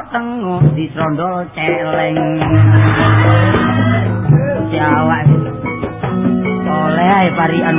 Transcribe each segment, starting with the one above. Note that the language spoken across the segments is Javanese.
tengok-tengok di trondol celeng Jawa oleh parian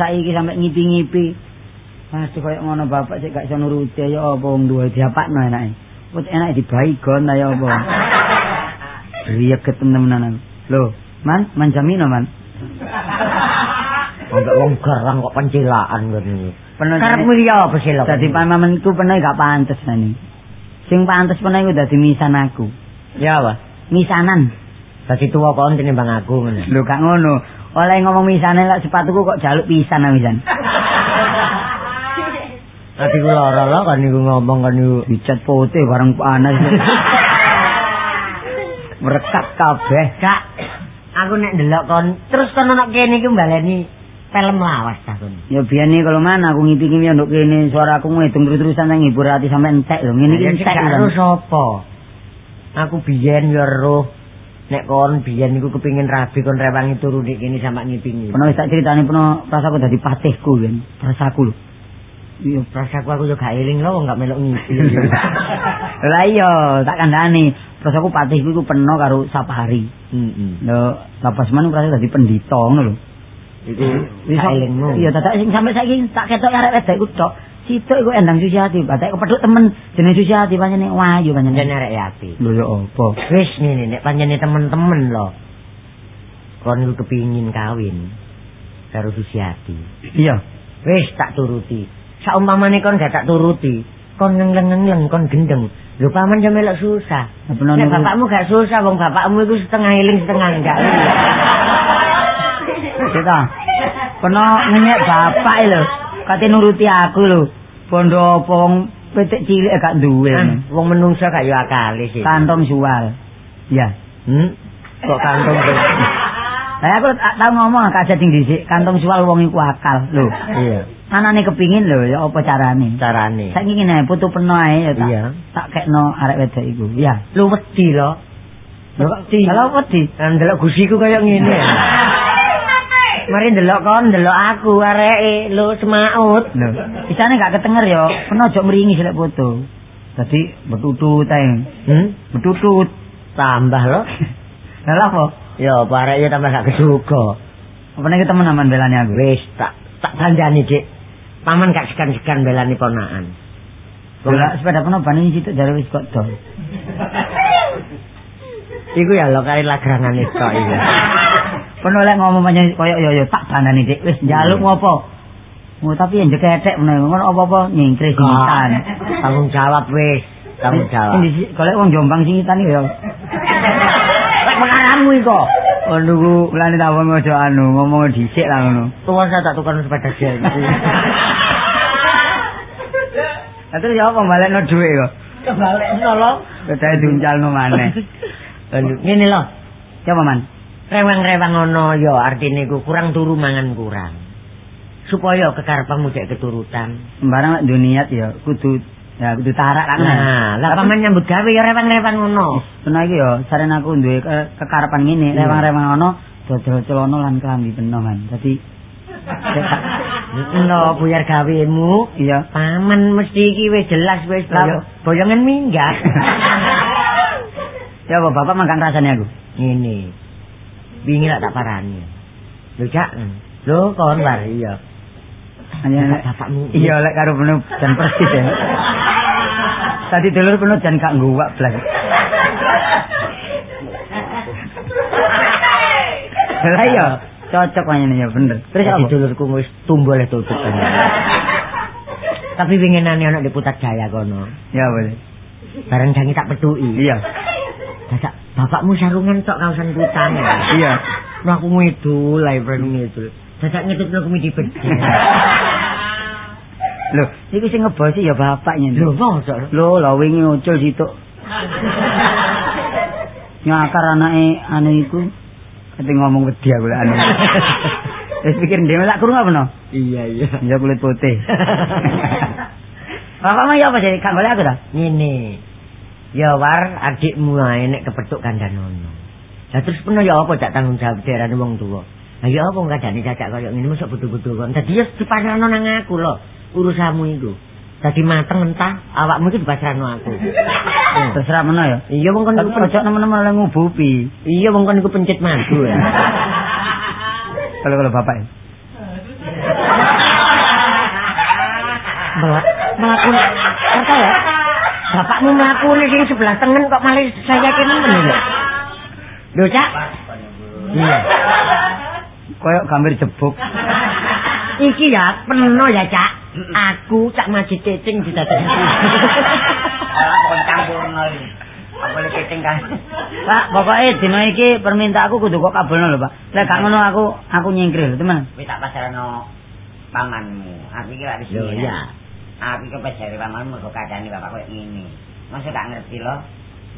saiki sampai ngipi-ngipi. Masih koyo ngono bapak sik gak iso nuruti ya apa wong duwe diapakno enake. Wis enake dibaigon ta ya apa. Riya ketemen-temenan. Lho, Man, man jamino man. Enggak wong garang kok pencilaan ngene. Karepmu ya apa sih lho? Dadi pamamenku peneh gak pantes nani. Sing pantes peneh iku dadi misan aku. Ya apa? Misanan. Dadi tuwa kok bang aku ngene. Lho gak ngono. Oleh ngomong misane lak sepatuku kok jaluk pisan misan. Tadi ku lara lah kan niku ngomong kan niku dicat putih bareng panas. Merekat kabeh, Kak. Aku nek ndelok kon terus kon ana kene iki mbaleni film lawas ta kon. Ya biyane kalau mana aku ngipi-ngipi nduk kene suara aku ngedung terus-terusan nang ngibur ati sampe entek lho. Ngene iki entek lho sapa? Aku biyen ya roh nek kon biyen niku kepengin rabi kon rewangi turu nek kene sampe ngipingi. Peno wis tak critani peno rasaku dadi patihku yen. Rasaku lho. Iya, rasaku aku yo gak eling lho gak melok ngipi. Lah iya, tak kandhani. Rasaku patihku iku peno karo sapari. Heeh. Lho, lapas manuk rasa dadi pendhita ngono lho. Iku iso elingmu. Iya, tak sing sampe saiki tak ketok arek wedok iku tok. Situ iku endang Susiati, bapak iku pedhuk temen jenenge Susiati pancene wayu pancene. Jenenge arek Yati. Lho ya apa? Wis ngene nek pancene temen-temen lho. Kon iku kepingin kawin karo Susiati. Iya. Wis tak turuti. Saumpamane kon gak tak turuti, kon ngengleng-ngengleng kon gendeng. Lho paman yo melok susah. Nek bapakmu gak susah, wong bapakmu iku setengah eling setengah enggak. Kita. Peno ngenyek bapak lho. Kate nuruti aku lho. Bondo apa wong petik cilik gak duwe. Wong menungsa gak yo akale sih. Kantong suwal. Ya. Hmm? Kok kantong Lah aku tak tau ngomong kajet sing dhisik, kantong suwal wong iku akal lho. Iya. Anane kepingin lho ya apa carane? Carane. Saiki ngene putu peno ae ya tak. Iya. Tak kekno arek wedok iku. Iya. Lu wedi lho. Wedi. Kalau wedi. Ndelok gusiku kaya ngene. Mari ndelok kon, ndelok aku areke lho semaut. Lho, isane gak ketenger ya. Peno aja mringi selek foto. Dadi betutut ae. Hmm? Betutut. Tambah lho. Lah apa? Ya, arek ya tambah gak kesuka. Apa nek temen aman belani aku? Wis tak tak kandhani, Dik. Paman gak sekan-sekan belani ponakan. Bola sepeda peno bani situ jare wis kok dol. Iku ya lo kari lagrangan itu iya. Peno lek ngomong panjang koyo yo yo tak bandani dik wis njaluk ngopo. Oh tapi yang jeketek ngono ngono apa-apa nyingkris singitan. Tanggung jawab wis, tanggung jawab. Ini golek wong Jombang singitan iki yo. Lek pengaranmu iku. Aduh ku lane tak wong aja anu ngomong dhisik lah ngono. Tuwa saya tak tukar sepeda gel. Lah terus ya apa balekno dhuwit kok. Kebalekno lho. Kedae diuncalno maneh. Aduh, ngene lho. Coba man. Rewang-rewang ngono ya artine ku kurang turu mangan kurang. Supaya kekarepanmu cek keturutan. Sembarang lek dunia ya kudu ya kudu tarak kan. Nah, lah paman nyambut gawe ya rewang-rewang ngono. Pernah iki ya sareng aku duwe ke kekarepan ngene, rewang-rewang ngono dodol celana lan klambi peno kan. Dadi No, buyar gawemu. iya Paman mesti iki wis jelas wis boyo, boyongan minggat. ya apa bapak mangkang rasane aku. Ngene. Wingi lak tak parani. Lho Cak. Lho kon bar iya. Hanya bapakmu. Iya lek karo penuh jan persis ya. Tadi dulur penuh jan gak nguwak blas. Lah iya, cocok panjenengan ya bener. Terus apa? dulurku wis tumbuh le tutup. Tapi winginane ana di Putat Jaya kono. Ya boleh. Bareng jangi tak petuki. Iya. Dadak bapakmu sarungan tok kausan putang. Iya. Nah aku ngidul, lah ibarat ngidul. Dadak ngidul aku midi bedhe. Loh, iki sing ngebosi ya bapaknya. Lho, mosok. Lho, lho wingi ucul situk. Nyakar anake anu iku kate ngomong wedi aku lek anu. Wis pikir dhewe lak kurung apa no? Iya, iya. Ya kulit putih. Bapakmu ya apa sih? Kak golek aku ta? Ngene. Ya war adikmu ae nek kepethuk kandhanono. Lah terus peno ya apa cak tanggung jawab derane wong tuwa. Lah ya apa ngadani cacak kaya ngene mosok betul-betul kon. Dadi ya dipasrahno nang aku lho. Urusanmu iku. Dadi mateng entah awakmu iki dipasrahno aku. Terserah mana ya? Iya wong kon iku ojo nemen-nemen oleh ngubupi. Iya wong kon iku pencet madu ya. Kalau kalau bapak ya. Melak melakukan apa ya? Bapakmu melakukan sing sebelah tengen kok malah saya kene meneh. Lho, Cak. Iya. Koyok gambir jebuk. Iki ya peno ya, Cak. Aku Cak Cecing. Pokoknya campurno iki. Apa le keting kan. Pak, pokoknya dina iki permintaanku kudu kok kabulno lho, Pak. Lek gak ngono aku aku nyingkir, teman. Wis tak pasarno pamanmu. Aku iki lak di Lho, sini. iya. Aku iki pasare pamanmu kok kadane bapak koyo ngene. Masa gak ngerti lo?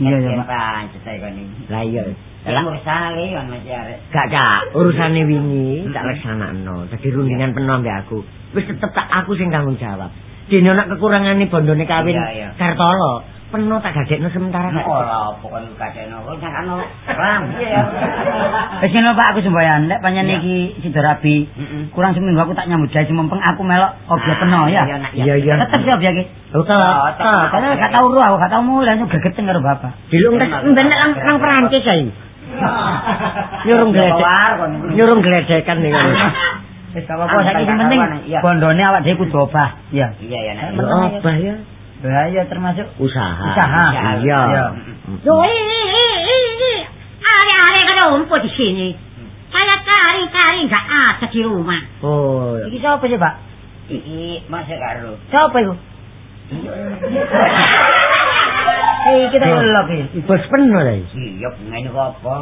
Iya, iya, Pak. Pancet ae kon iki. Lah iya. Lah usale kon masih arek. Gak Cak, urusane wingi tak leksanakno. Dadi rundingan peno ambek aku. Wis tetep tak aku sing tanggung jawab. Dene nek kekurangane bondone kawin. Kartolo, peno tak gadekno sementara gak. Ora apa kon kadene kok nyakano ram. Iya. Wis ngono Pak, aku semboyan. Lek panjen iki sida rabi. Kurang seminggu aku tak nyambut gawe semempeng aku melok objek peno ya. Iya, Iya. Tetep sih objek iki. Tetep. tetep. Karena gak tau ruh, aku gak tau mulai gregeteng karo bapak. Dilung tes mbenek nang Perancis ae. Nyurung gledek. Nyurung gledekan nih kan. Wis apa-apa, saiki sing penting bondone awak dhewe kudu obah. Iya. Iya ya nak. Ya Lah iya termasuk Usaha. Usaha. Iya. Iya. Yo, ini, are-are kada umpul di sini. Saya cari-cari nggak ada di rumah. Oh. iki sapa sih, Pak? Iki masih karo. Sapa iku? Eh, kita elok iki. Bos penuh lah. Iya ngene kok apa?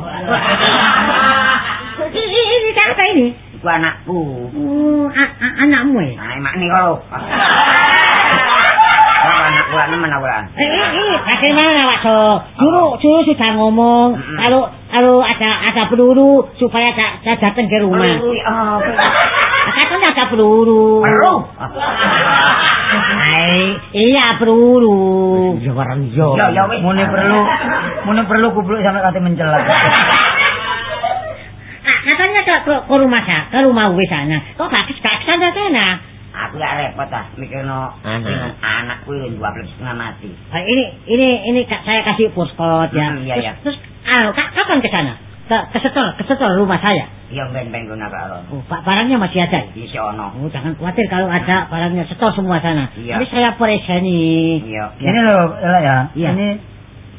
Ini, ini siapa ini? Iku anakku. Oh, anakmu ya? Nah, emak nih kau. Kau anak gua nemen aku lah. Eh, eh, eh, bagaimana Pak So? Dulu, dulu sudah ngomong kalau kalau ada ada peluru supaya saya datang ke rumah. Oh, Katanya ada peluru. Perlu. Hai, iya peluru. Ya warang yo. Ya ya wis. Mune perlu mune perlu kubluk sampe kate mencelat. Ah, katanya ke, ke, ke rumah saya, ke rumah gue sana. Kok gak kes gak kesana sana? Aku gak repot ah mikirno Anak. dengan anakku yang dua belas setengah mati. Ah, ini ini ini kak saya kasih postcode ya. Hmm, iya, terus, iya. terus ah, ka- kapan ke sana? Ke ke setor, ke setor rumah saya. Ya ben-ben guna karo. Oh, pak barangnya masih ada. Di sono. Oh, jangan khawatir kalau ada barangnya setor semua sana. Iya. Ini saya preseni. Iya. Ini loh, ya. Iya. Ini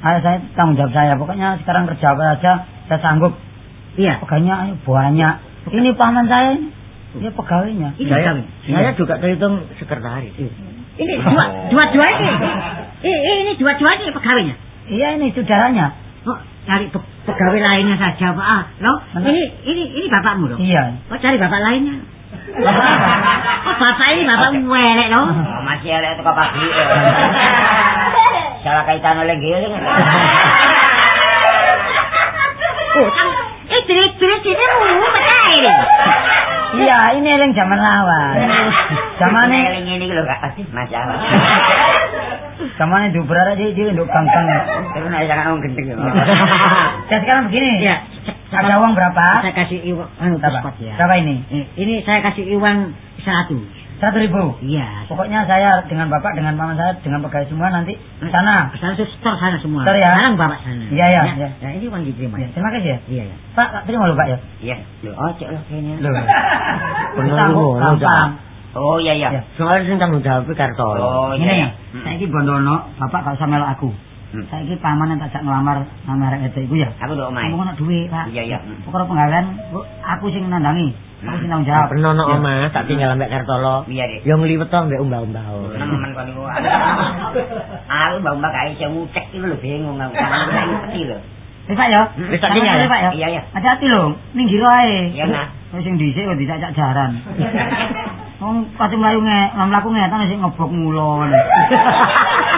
ah, saya tanggung jawab saya. Pokoknya sekarang kerja apa saja saya sanggup. Iya. Ayo, banyak. Ini paman saya ini. Dia pegawainya. Ini Saya, kami. saya juga terhitung sekretaris. Ini dua dua dua ini. Ini, ini dua dua ini pegawainya. Iya ini saudaranya. Oh, cari pe- pegawai lainnya saja, Pak. Ah, loh, Mana? ini ini ini bapakmu loh. Iya. Oh, cari bapak lainnya. Bapak apa? Oh, bapak ini bapak welek loh. Oh, masih elek teko pagi. Salah kaitan oleh giling. Oh, kan eh jerit-jerit ini mu petai. Iya, ini yang zaman lawan. Zamane eling ini lho gak pasti masalah. zamane diuber dia dia nduk kangkang. Terus nek jangan ngomong gendeng. Ya sekarang begini. Iya. Ada uang berapa? Saya kasih uang anu Berapa? ya. Berapa ini? Ini saya kasih uang satu. Satu ribu. Iya. Pokoknya saya dengan bapak, dengan paman saya, dengan pegawai semua nanti ke sana. Kesana tuh store sana semua. Store ya? Sekarang bapak sana. Iya, iya, Ya, iya. Ya, ini uang diterima. Ya, terima kasih ya. Iya, ya. Pak, Pak, terima Pak ya. Iya. Lho, oh cek loh kayaknya. Loh. Gampang. Oh iya iya. Ya. Soalnya sing tanggung jawab Kartolo. Oh Ini iya. ya, iya. saya ini bondono, bapak gak usah melok aku. Hmm. Saya ini paman yang tak ngelamar nama arek itu ya. Aku ndok omahe. Ngomong duit Pak. Iya iya. Pokoknya penggawean, Bu, aku sing nandangi. Aku tanggung jawab. Pernah no Ya. omah tak tinggal ambek Kartolo. Iya deh. Yo ngliwet to mbek umbah-umbah. Nemen kon niku. Aku mbak mbak gak iso ngucek iki lho bingung aku. Kan aku peti lho. Eh Pak ya. Wis tak tinggal, ya. Iya, iya. Hati-hati lho, ning jero ae. Iya, Nak. Wis sing dhisik kok dicacak jaran. Wong pati mlayu nge, mlaku ngetan sing ngebok mulon. Aku.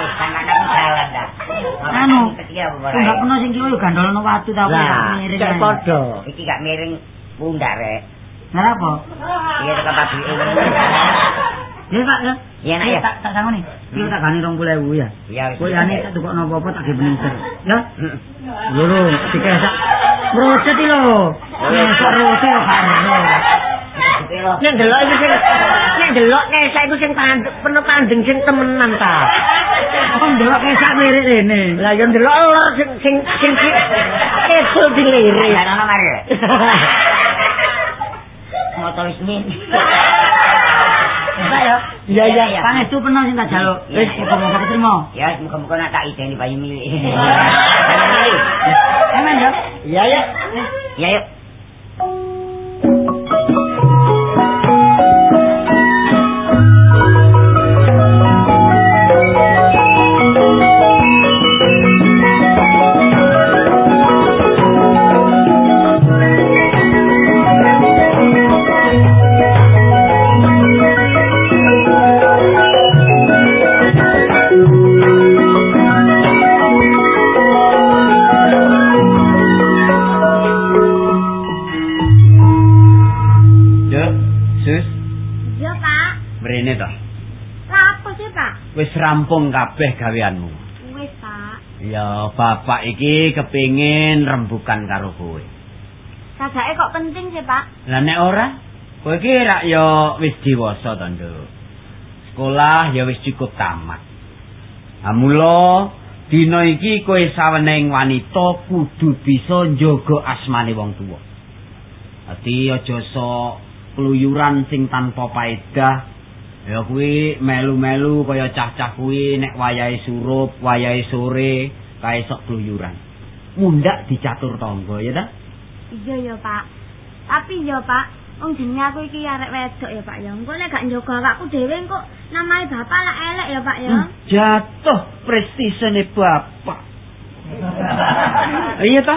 Anu, Iya, enggak pernah sing kiwa yo gandolno watu ta Lah, ae. padha. Iki gak miring pundak rek. Ngapa? Iya tekan pabrik ini. Ya Pak ya. Iya, Nak, ya. Tak tak sangoni. Iki tak gani 20.000 ya. Iya wis. Kowe ane tak tukokno apa-apa tak ge bener. Ya. Hmm. Lho, dikesak. Proset iki lho. Nesok rote yo karo. Nek delok iki sing nek delok nesa iku sing pandeng penuh pandeng sing temenan ta. Kok ndelok kesak mirip rene. Lah yo delok lor sing sing sing kesul dilirik. Ya ana mari. Wis min. Pak ya. Iya iya. Pangestu pernah sing tak jaluk. Wis muga-muga ketrima. Ya muga-muga nak tak ideni bayi milik. Aman ya. Iya ya. Ya yuk. Rampung kabeh gaweanmu. Wis, Pak. Ya, bapak iki kepingin rembukan karo kowe. Sajake kok penting sih, Pak? Lah nek ora, kowe iki rak ya wis dewasa to, Nduk. Sekolah ya wis cukup tamat. Lah mula dina iki kowe saweneng wanita kudu bisa njaga asmane wong tuwa. Dadi aja sok keluyuran sing tanpa paedah. Ya kuwi melu-melu kaya cah-cah kuwi nek wayahe surup, wayahe sore kae sok keluyuran. Mundak dicatur tangga ya ta? Iya ya, Pak. Tapi ya, Pak, wong jenenge aku iki arek wedok ya, Pak ya. Engko nek gak njogo awakku dhewe engko namae bapak lah elek ya, Pak ya. Hmm, Jatuh prestisene bapak. iya ta?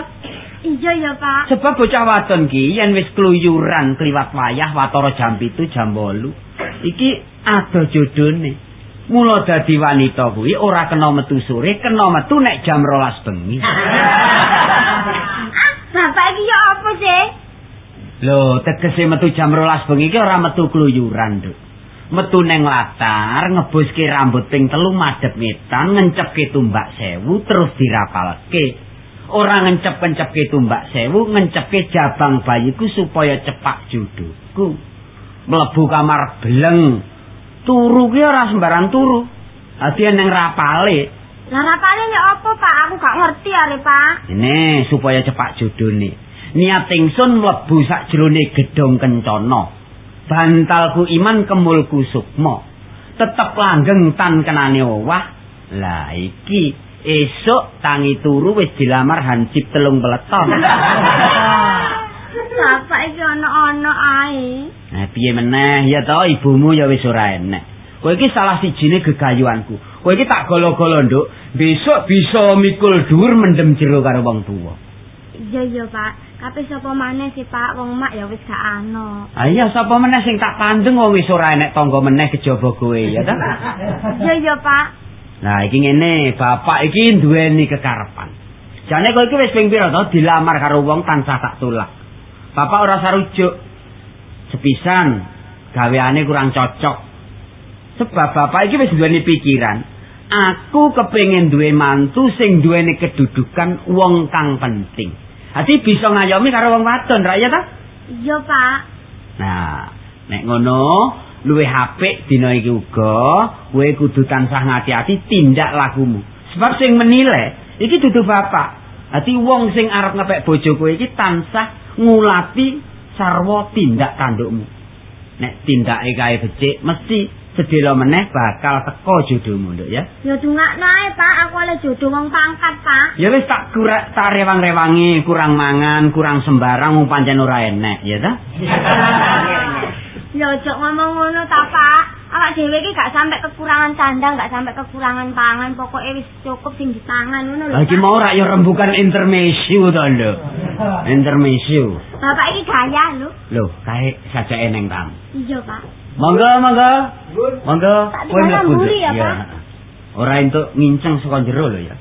Iya ya, Pak. Sebab bocah wadon ki yen wis keluyuran kliwat wayah watara jam 7 jam 8 iki ada jodone. Mula dadi wanita kuwi ora kena metu sore, kena metu nek jam 12 bengi. Bapak iki ya apa sih? Lho, tegese metu jam 12 bengi iki ora metu kluyuran, Nduk. Metu neng latar, ngebuske rambut ping telu madhep ngetan, ngencepke tumbak sewu terus dirapalke. Ora ngencep-ngecepke tumbak sewu, ngencepke jabang bayiku supaya cepak juduku. Mlebu kamar beleng. Turu ki ora sembarang turu. Dadi neng rapale. Lah rapane nek apa, Pak? Aku gak ngerti are, Pak. Ini supaya cepak judone. Niat ingsun mlebu sak jroning gedhong kencana. Bantalku iman kemulku sukma. Tetep langgeng tan kenane owah. Lah iki esuk tangi turu wis dilamar hansip telung peleton. Bapak iki ana-ana ae. Nah, piye meneh ya to ibumu ya wis ora enek. Kowe iki salah sijine gegayuanku. Kowe iki tak golo-golo, Nduk. Besok bisa mikul dhuwur mendem jero karo wong tuwa. Iya iya, Pak. Tapi sapa maneh sih, Pak? Wong mak ya wis gak ana. Ah iya sapa meneh sing tak pandeng wong wis ora enek tangga meneh kejaba kowe ya ta? Iya iya, Pak. Nah, iki ngene, bapak iki duweni kekarepan. Jane kowe iki wis ping pira to dilamar karo wong tansah tak tulak. Bapak ora sarujuk. Sepisan gaweane kurang cocok. Sebab bapak iki wis duweni pikiran. Aku kepengin duwe mantu sing duweni kedudukan wong kang penting. Hati bisa ngayomi karo wong wadon, ra ya ta? Iya, Pak. Nah, nek ngono luwe HP dina iki uga, kowe kudu tansah ngati-ati tindak lakumu. Sebab sing menilai iki dudu bapak. Ati wong sing arep ngepek bojo kowe iki tansah ngulati sarwa tindak tandukmu. Nek tindake kae becik mesti sedelo meneh bakal teko jodohmu nduk ya. Ya dungakno ae, Pak. Aku oleh jodoh wong pangkat, Pak. Ya wis tak kurang tak rewang-rewangi, kurang mangan, kurang sembarang pancen ora enek, ya ta? Ya ojo ngomong ngono ta, Pak. Awak dhewe iki gak sampe kekurangan sandang, gak sampe kekurangan pangan, pokoke wis cukup sing dipangan ngono lho. Lah iki Pak. mau rak ya rembukan intermezzo to nduk. Intermezzo. Bapak iki gaya lho. Lho, kae sajake neng tamu. Iya, Pak. Monggo, monggo. Monggo, kowe mlebu. ya. Pak? Ora entuk nginceng saka jero lho ya.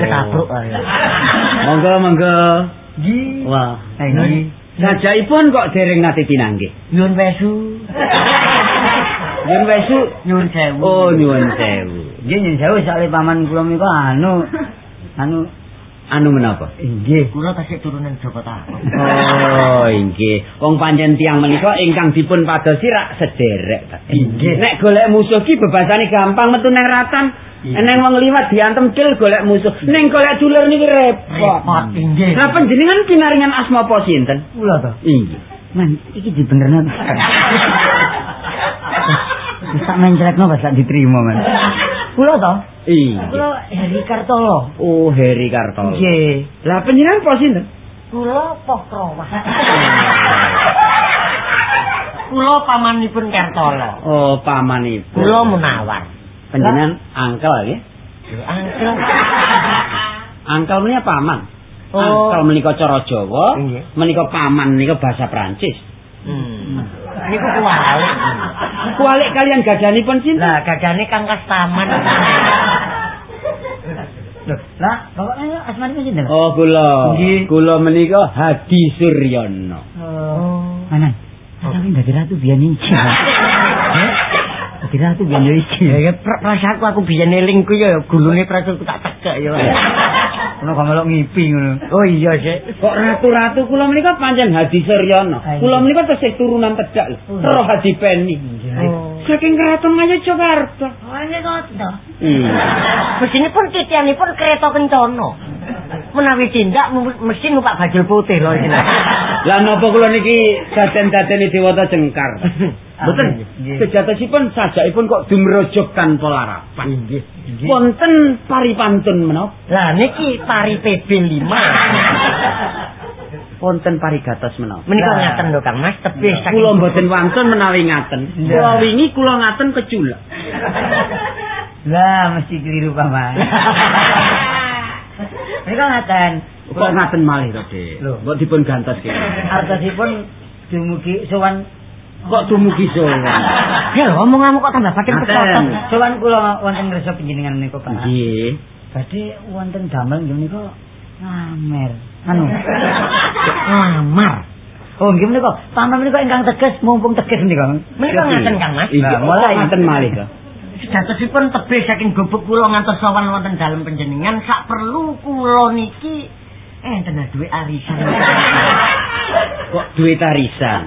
Ketabruk Oh. ya. Monggo, monggo. Nggih. Wah, Nggih. Sajakipun kok dereng nate tinangge. Nyuwun wesu. Yen wesu Nyuwun sewu. Oh, nyuwun sewu. Nggih nyen sewu sakle paman kula menika anu anu Anu menapa? nggih. Kula tasik turunan Joko Tarub. Oh, inggih. Wong pancen tiang menika ingkang dipun padosi rak sederek. Inggih. Nek golek musuh ki bebasane gampang metu nang ratan. Eneng wong liwat diantem cil golek musuh. Ning golek dulur niki repot. Repot, inggih. Nah, panjenengan pinaringan asma apa sinten? Kula to. Inggih. Man, iki dibenerno. Wis tak mencrekno pas tak diterima, Man. Kula to. Kula Heri Kartolo. Oh, Heri Kartolo. Nggih. Lah panjenengan apa sinten? Kula Pokrowah. Kula pamanipun Kartolo. Oh, pamanipun. Kula Munawar. panjenengan angkel nggih. Angkel. Angkel menika paman. Oh. Angkel menika cara Jawa, menika paman menika bahasa Prancis. Hmm. Niku kualik. Kualik kalian gadanipun sinten? Lah gagane Kang Kastaman. Loh, lah bapaknya asmanipun sinten? Oh, kula. Nggih. Kula menika Hadi Suryono. Oh. Mana? Tapi dadi ratu biyen iki. Eh? Dadi ratu biyen iki. Ya ya pra- perasaanku aku biyen eling ku ya gulune prasaku tak tegak ya. Ono kok melok ngipi ngono. Oh iya sik. Kok ratu-ratu kula menika pancen Hadi Suryono. Ayo. Kula menika tesih turunan tedak lho. Roh Hadi Peni. Oh. Saking keraton Ngayogyakarta. Oh, ini kok to. Hmm. Mesinipun titianipun kereta kencana. Menawi tindak mesti numpak bajul putih lho iki. Lah napa kula niki daden-dadeni dewata jengkar. Mboten. Nggih. Sejatosipun sajakipun kok dumrojok tanpa larapan. Nggih. Wonten paripantun menapa? Lah niki pari PB 5. Wonten parigatos menapa? Menika ngaten lho Kang Mas, tebih saking Kula mboten wantun menawi ngaten. Kula wingi kula ngaten keculak. Lah mesti keliru paman. Mereka ngaten. Kok ngaten malih to, Dik? Kok dipun gantos ki? Artosipun dumugi sowan Kok dumugi sowan? Ya omonganmu kok tambah makin Ngaten. kecoten. sowan kula wonten ngresa panjenengan menika Pak. Nggih. Badhe wonten damel nggih menika Amer. Anu. Ngamar. Oh, nggih menika. Paman menika ingkang tegas mumpung tegas menika. Menika ngaten Kang Mas. Iya, mulai ngaten malih kok. Sejatosipun tebih saking gubuk kula ngantos sowan wonten dalem panjenengan sak perlu kula niki enten duwe arisan. Kok duwe tarisan?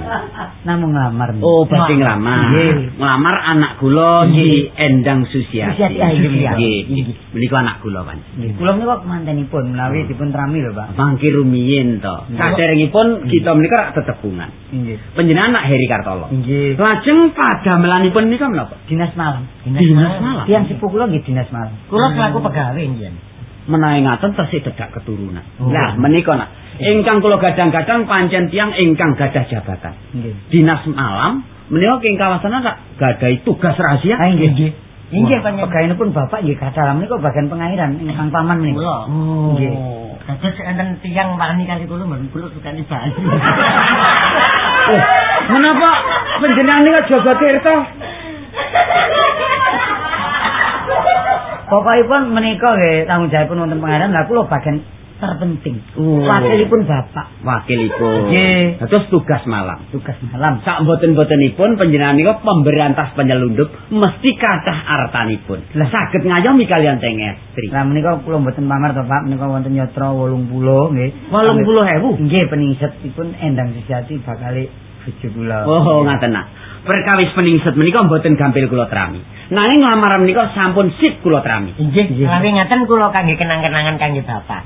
Namung ngamar. Oh, badhe nglamar. Nggih. Nglamar anak kula di Endang Susiati. Susiati, ah, nggih. Nggih. Menika anak kula. Nggih. Kula menika kemantenipun menawi dipun trami lho, Pak. Mangke rumiyin to. Saderengipun kita menika rak tetepungan. Nggih. Panjenengan anak Heri Kartolo. Nggih. Lajeng padamelanipun menika menapa? Dinas malam. Dinas malam. Tiang sepuh kula nggih dinas malam. Kula selaku pegawai njen. Menawi ngaten tesih dedak keturunan. Oh. Lah menika nak. Ingkang kula gadang-gadang pancen tiang ingkang gadah jabatan. Nggih. Dinas malam menika ing kawasan rak gadahi tugas rahasia. Ah nggih nggih. Inggih panjenengan. Pegawinipun Bapak nggih kathah menika bagian pengairan ingkang paman menika. Oh. Nggih. Dados enten tiyang wani kali kula mboten kula sukani Bali. Oh, menapa panjenengan nika jaga tirta? Pokokipun menika nggih tanggung jawabipun wonten pengairan lah kula bagian terpenting. Wakilipun Bapak Wakilipun. Nggih. Terus tugas malam. tugas malam. Sak mboten-mbotenipun panjenengan nika pemberantas penyelundup mesti kathah artanipun. Lah saged ngayomi kalian teng estri. Lah menika kula mboten pamar to Pak, menika wonten yatra 80 nggih. 80.000? Nggih peningsetipun Endang Sejati bakal bojo kula. Oh, ngaten nak. Perkawis peningset menika mboten gampil kula trami. Nanging nglamar menika sampun sip kula trami. Inggih, lawi ngaten kula kangge kenang-kenangan kangge Bapak.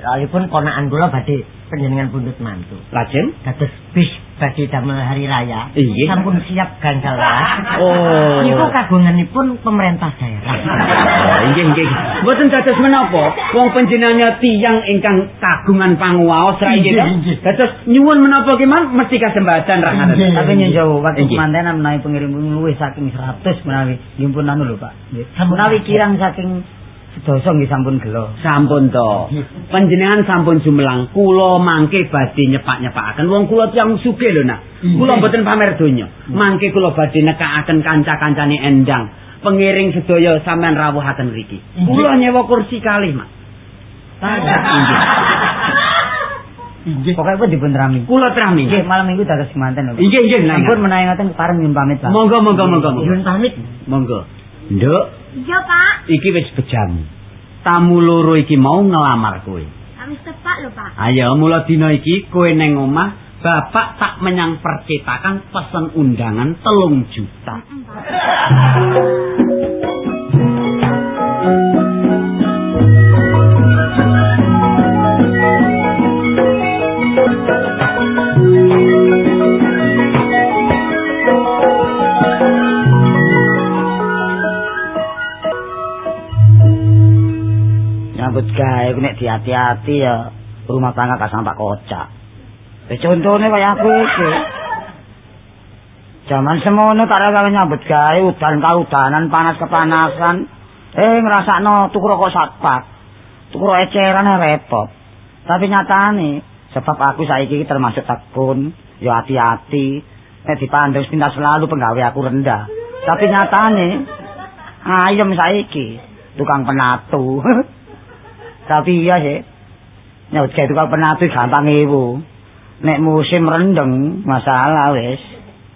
Soalipun ponakan kula badhe panjenengan pundhut mantu. Lajeng Dados bis badhe damel hari raya. Inggih. Sampun siap gangsal waras. Oh. Niku kagunganipun pemerintah daerah. Oh, inggih inggih. Mboten dados menapa, wong panjenengannya tiyang ingkang kagungan panguwaos ra inggih. Dados nyuwun menapa ki man mesti kasembatan ra. Tapi nyun jauh waktu mantenan menawi pengirim luwih saking 100 menawi nggih pun anu lho Pak. Nggih. Menawi kirang saking sedasa nggih sampun gelo. Sampun to. Panjenengan sampun jumelang kula mangke badhe nyepak-nyepakaken wong kula tiyang sugih lho nak. Kula mboten pamer donya. Mangke kula badhe nekakaken kanca-kancane endang. Pengiring sedaya sampean rawuhaken mriki. Kula nyewa kursi kalih, Mak. Inggih. Pun dipun rami. Kula trami. Nggih, malam minggu dados kemanten lho. Inggih, inggih, nah, Ampun menawi ngoten pareng nyuwun pamit Pak. Monggo, monggo, monggo. Nyuwun pamit. Monggo. Nduk, Iya, Pak. iki wis bejam. Tamu loro iki mau ngelamar kowe. Wis tepak lho, Pak. Ayo mula dina iki kowe neng omah Bapak tak menyang percetakan pesen undangan telung juta. Nyambut gawe ku nek diati-ati ya rumah tangga gak sampak kocak. Ya contone kaya aku iki. Zaman semono tak rasa nyambut gawe udan kaudanan panas kepanasan. Eh ngrasakno tuku rokok satpat. Tuku rokok eceran repot. Tapi nyatane sebab aku saiki iki termasuk tekun, ya hati-hati. Nek dipandang pindah selalu penggawe aku rendah. Tapi nyatane ayem saiki tukang penatu. Tapi iya sih. Nyawut gawe tukang penatu gampang ewu. Nek musim rendeng masalah wis.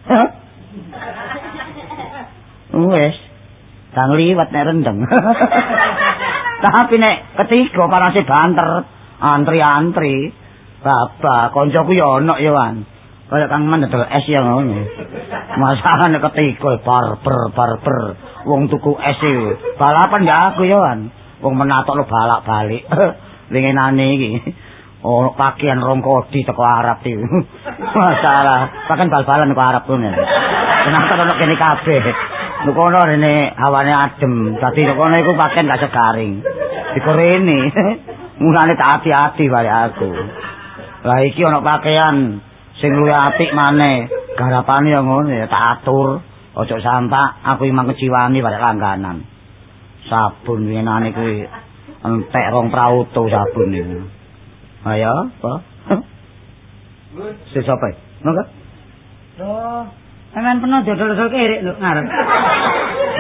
wis. Kang liwat nek rendeng. Tapi nek ketiga panase banter, antri-antri. Baba, koncoku ya ana ya wan. Kaya kang mendel es ya ngono. Masalah nek ketiga barber barber. Wong tuku es e. Balapan ya aku ya wan. Wong menatok lo balak balik. Winginane iki. Oh, pakaian rong kodi teko Arab iki. Masalah, bahkan bal-balan teko Arab kuwi. Kenapa ono kene kabeh? Lho kono rene hawane adem. Dadi kono iku pakaian gak segaring. Iku rene. Mulane tak hati-hati balik aku. Lah iki ono pakaian sing luwih apik maneh. Garapane ya ngono ya tak atur. Ojo sampak aku imang kejiwani balik langganan. Sabun winane kuwi entek rong prauto sabun niku. Ayo, apa? Si sapa? Monggo. Loh, Memen peno dodol-dodol kerek lho ngarep.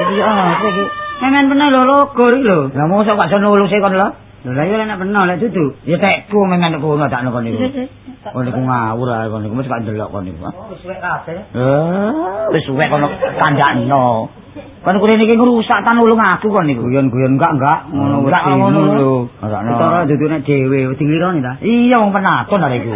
Iki apa iki? Memen peno lho logo iki lho. Lah mosok gak sono uluse kon lho. Lah iya nek peno lek dudu. Ya tekku memang kono tak kono niku. Oh niku ngawur ae kono niku mesti gak ndelok kono niku. Oh wis suwek kabeh. Eh, wis suwek kono kandakno. Kan kene iki ngrusak tan ulung aku kon niku. Guyon-guyon enggak enggak ngono wedi ngono lho. lho. Cara dudu nek dhewe wedi nglironi ta. Iya wong penaton arek iku.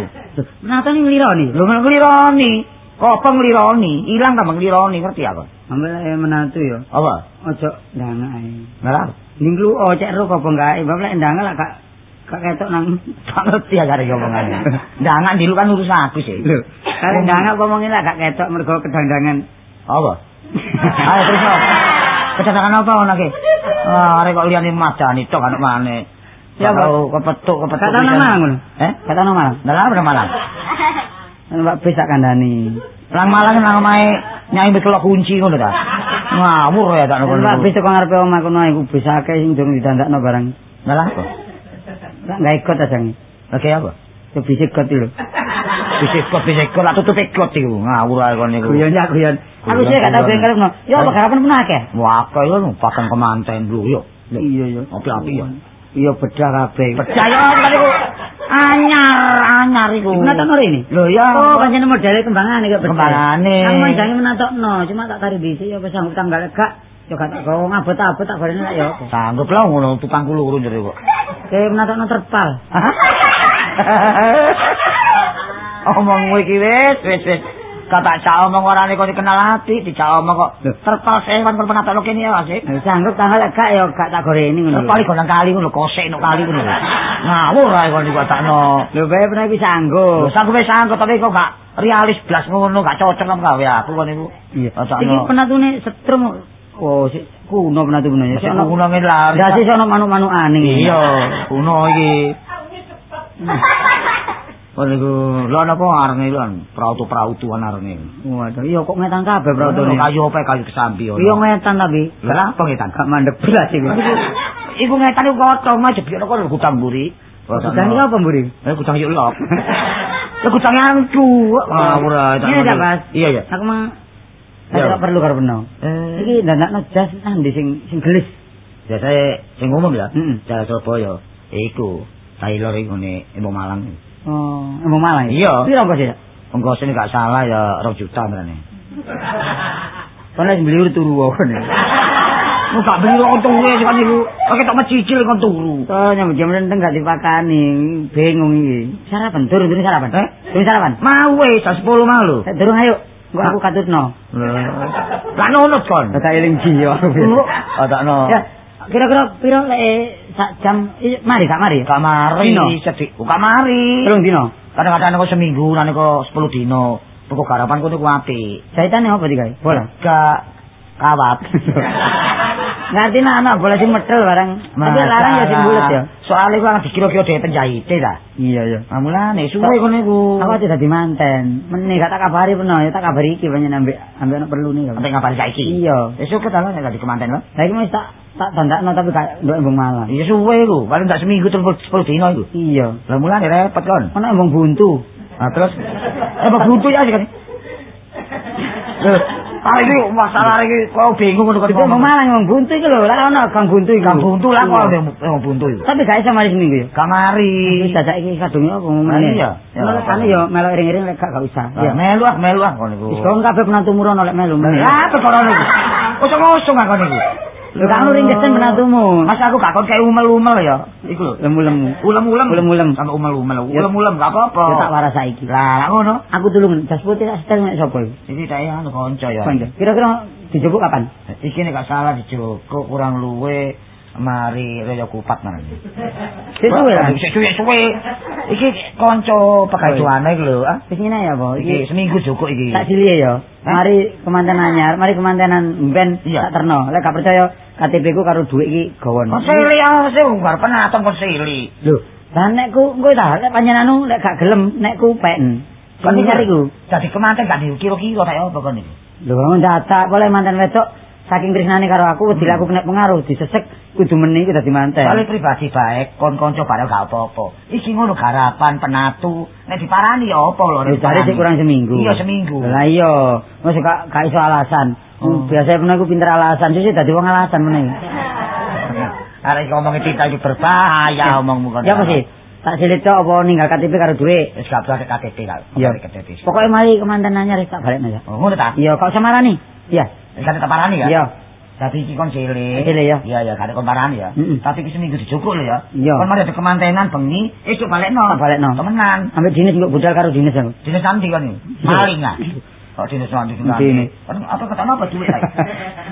Menatan nglironi. Lho nek nglironi, kok nglironi? Ilang ta nglironi ngerti apa? Ambil menatu ya. Apa? Ojo ndangak ae. Merah. Ning lu cek ro apa enggak? Bapak lek ndangak lak gak ketok nang Tak ngerti ya kare omongane. Ndangan dilu kan urus aku sih. lho. Kare ndangak ngomongin lak gak ketok mergo kedandangan. Apa? Ayo terus no. Kecatangan apa ngono ki? Ah, arek kok liyane madani tok anak maneh. Ya. Tahu kepetuk kepetuk. Nang Malang ngono. Eh? Nang Malang. Dalam apa Malang? Mbak bis tak kandhani. Lang Malang nang omahe nyai bekel kunci ngono ta. Ngawur ya tak ngono. Mbak bis kok ngarepe omah kono iku bis akeh sing durung didandakno barang. Dalam apa? Gak gak ikut ta jang. Oke apa? Yo bis ikut lho. Bisikot bisikot lah tutup ikut iku. Ngawur ae kon niku. Guyon ya guyon. Aku sih gak tau guyon. bengkel no. Yo apa garapan pun akeh. Wah, kok yo pasang kemanten dulu yo. Iya yo. Api-api ya. Iya bedah kabeh. Percaya kan iku anyar anyar iku. Menatokno rene. Lho ya. Oh, pancen modele kembangane kok bedah. Kembangane. Kamu jangan menatokno, cuma tak tarik dhisik ya wis sanggup tanggal gak. Yo gak tak gowo ngabot-abot tak gorene lek yo. Sanggup lah ngono tukang kuluru jere kok. Kayak menatokno terpal. Omong kowe iki wis wis wis. Kata cak omong orane kok dikenal ati, dicak omong kok terpal sewan kon pernah tak kene ya asik. Wis sanggup tanggal gak yo gak tak gorene ngono. Iku nang kali ngono kosek nang kali ngono. Ngawur ae kon iku takno. Lho bae pernah iki Lho sanggup. sanggup wis sanggup tapi kok gak realis blas ngono gak cocok nang gawe aku kon iku. Iya. Takno. Iki penatune setrum. Oh, si kuno penatu kuno ya. Sik ngono ngene lah. Ya sih sono manuk-manukane. Iya, kuno iki. Kon iku lho napa arene lan prautu-prautuan arene. Waduh, iya kok ngetan kabeh bro Prautune kayu apa kayu kesambi ono. Iya ngetan tapi. Lah apa ngetan? Gak mandek belas iki. Iku ngetan iku kocok mah jebul kok gudang mburi. Sedang iki apa mburi? Eh gudang yuk lop. Ya gudang yang. Ngawur ae. tak Ini ngono. gak Mas? Iya iya. Aku mah Iya. Aku perlu karo peno. Eh, Iki ndandakno jas nandi sing sing gelis. biasa sing umum ya. Heeh. Jalan Surabaya. Iku Taylor iku ne Embong Malang. Oh, emang malah. Iya. Piro kok sih? Engko sini gak salah ya 2 juta berane. Kono beli urut turu wae. Lu gak beli kok turu ya kan iku. Pakai tok cicil kon turu. Oh, nyambut jam renteng gak dipakani. Bingung iki. Sarapan, turun turun sarapan. Eh? Turun sarapan. Mau wis jam 10 mau lho. Eh, Durung ayo. Gua aku katutno. Lah nunut kon. Tak eling jiyo. Oh takno. Ya, kira-kira piro lek eh, sak jam i- mari gak mari? Kamari Dino. sedih. Oh, kamari. Telung dino. Kadang-kadang kok seminggu, nanti kok 10 dino. Pokok garapan kok niku apik. Jahitane apa digawe? Bola. Gak kawat. Ngerti nak anak bola sing medel barang. Tapi larang ya sing bulet ya. Soalnya gua lagi kira-kira dhewe penjahite ta. Iya, iya. Nah, mulane suwe kono niku. Aku aja dadi manten. Gak tak kabari peno ya tak kabari iki banyak ambek ambek ana perlu nih. Sampai ngapari saiki. Iya. Esuk kita lah nek di kemanten lho. Lah iki wis tak tak tandakno tapi gak ndok embung malah. Iya suwe iku, paling gak seminggu terus 10 dino iku. Iya. Lah mulane repot kon. Ono embung buntu. Nah terus eh buntu ya sih kan. Lho, iki masalah iki kok bingung ngono Itu embung malah embung buntu iki lho. Lah ono gang buntu iki. Kang buntu lah kok emang buntu iku. Tapi gak iso mari seminggu ya. Kamari. Wis dadak iki kadungnya apa ngomong. Ah, iya. Ya. Lah kan yo melok iring-iring lek gak gak usah. Ya melu ah melu ah kon niku. Wis kok kabeh penantu murono lek melu. Lah perkara niku. Kosong-kosong aku niku. Lho gak ngono ringkesen penantumu. Mas aku gak kon kayak umel-umel ya. Iku lho. Lemu-lemu. Ulem-ulem. Ulem-ulem. Sampai umel-umel. Ulem-ulem gak apa-apa. Ya tak waras saiki. Lah, lah ngono. Aku tulung jas putih tak setel nek sapa iki? Iki tak ya kanca ya. Kanca. Kira-kira dijupuk kapan? Iki nek gak salah dijoko kurang luwe mari raya kupat nang. Wis suwe lah. Wis suwe suwe. Iki kanca pekajuane iki lho. Ah, Wis ngene ya, Bo. iki seminggu cukup iki. tak cilik ya. Mari kemanten anyar, mari kemantenan ben tak terno. Lek gak percaya KTP ku karo dhuwit iki gawon. Kok sili ah, sing unggar penaton kok sili. Lho, lah nek ku engko ta, lek panjenengan lek gak gelem nek ku pen. Kon nyari ku. Dadi kemanten gak dikira-kira kaya apa kon iki. Lho, wong dadak boleh manten wedok saking tresnane karo aku wedi aku kena pengaruh disesek kudu meni ku dadi manten. Soale pribadi baik, kon kanca bareng gak apa-apa. Iki ngono garapan penatu, nek diparani ya apa lho. nek cari sik kurang seminggu. Iya seminggu. Lah iya, wis gak gak iso alasan. Oh. Biasanya pernah aku pinter alasan, sih dadi wong alasan meneh. Arek iki tinta iki berbahaya omongmu kon. Ya apa sih? Tak silit cok apa ninggal KTP karo duit. Wis gak ada KTP. Iya. KTP. Pokoknya mari kemanten anyar wis tak balekno ya. Oh, ngono ta? Iya, kok samarani? Iya. Wis kate parani ya? Iya. Tapi iki kon cilik. Cilik ya. Iya ya, kate kon parani ya. Mm-mm. Tapi iki seminggu dijukuk lho ya. Iya. Kon mari ada kemantenan bengi, esuk balekno. Tak balekno. Temenan. Ambek dinis kok budal karo dinis aku. Dinas nanti kan maling ah. Kok dinas nanti nanti. Dini. Kan apa kata apa duit ae.